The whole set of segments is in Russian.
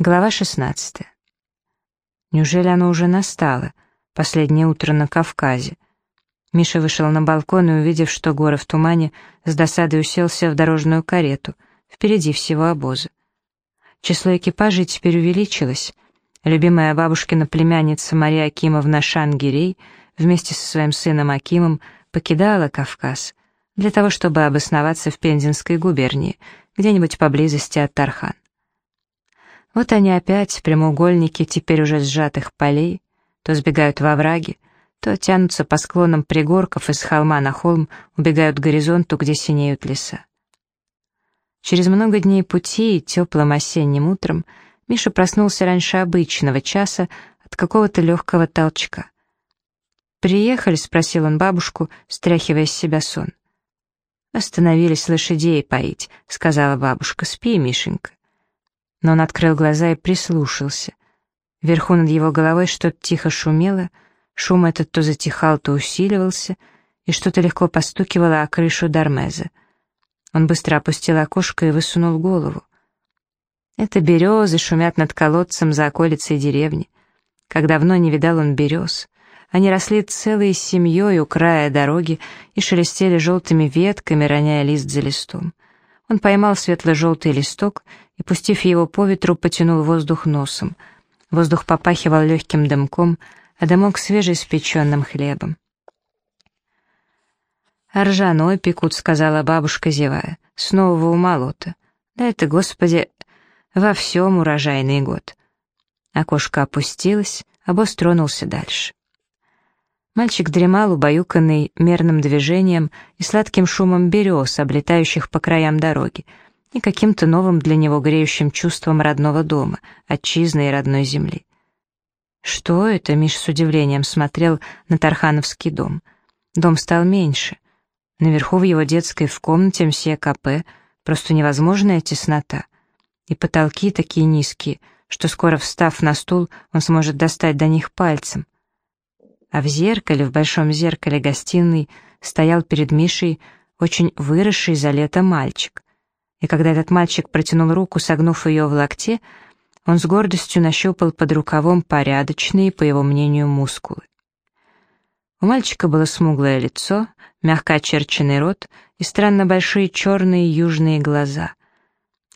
Глава 16. Неужели оно уже настало? Последнее утро на Кавказе. Миша вышел на балкон и, увидев, что горы в тумане, с досадой уселся в дорожную карету, впереди всего обоза. Число экипажей теперь увеличилось. Любимая бабушкина племянница Мария Акимовна Шангирей вместе со своим сыном Акимом покидала Кавказ для того, чтобы обосноваться в Пензенской губернии, где-нибудь поблизости от Тархан. Вот они опять, прямоугольники теперь уже сжатых полей, то сбегают во враги, то тянутся по склонам пригорков из холма на холм, убегают к горизонту, где синеют леса. Через много дней пути, теплым осенним утром, Миша проснулся раньше обычного часа от какого-то легкого толчка. «Приехали?» — спросил он бабушку, стряхивая с себя сон. «Остановились лошадей поить», — сказала бабушка. «Спи, Мишенька» но он открыл глаза и прислушался. Вверху над его головой что-то тихо шумело, шум этот то затихал, то усиливался, и что-то легко постукивало о крышу Дармеза. Он быстро опустил окошко и высунул голову. Это березы шумят над колодцем за околицей деревни. Как давно не видал он берез. Они росли целой семьей у края дороги и шелестели желтыми ветками, роняя лист за листом. Он поймал светло-желтый листок и, пустив его по ветру, потянул воздух носом. Воздух попахивал легким дымком, а дымок свежеиспеченным хлебом. «А ржаной пекут», — сказала бабушка, зевая, — «с нового умолота. Да это, Господи, во всем урожайный год». Окошко опустилось, а босс тронулся дальше. Мальчик дремал, убаюканный мерным движением и сладким шумом берез, облетающих по краям дороги, и каким-то новым для него греющим чувством родного дома, отчизны и родной земли. Что это, Миш с удивлением смотрел на Тархановский дом. Дом стал меньше. Наверху в его детской в комнате мсье КП просто невозможная теснота. И потолки такие низкие, что скоро встав на стул, он сможет достать до них пальцем. А в зеркале, в большом зеркале гостиной, стоял перед Мишей очень выросший за лето мальчик и когда этот мальчик протянул руку, согнув ее в локте, он с гордостью нащупал под рукавом порядочные, по его мнению, мускулы. У мальчика было смуглое лицо, мягко очерченный рот и странно большие черные южные глаза.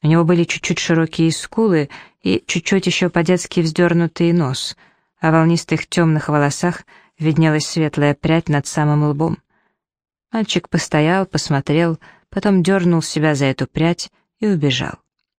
У него были чуть-чуть широкие скулы и чуть-чуть еще по-детски вздернутый нос, а в волнистых темных волосах виднелась светлая прядь над самым лбом. Мальчик постоял, посмотрел, потом дернул себя за эту прядь и убежал.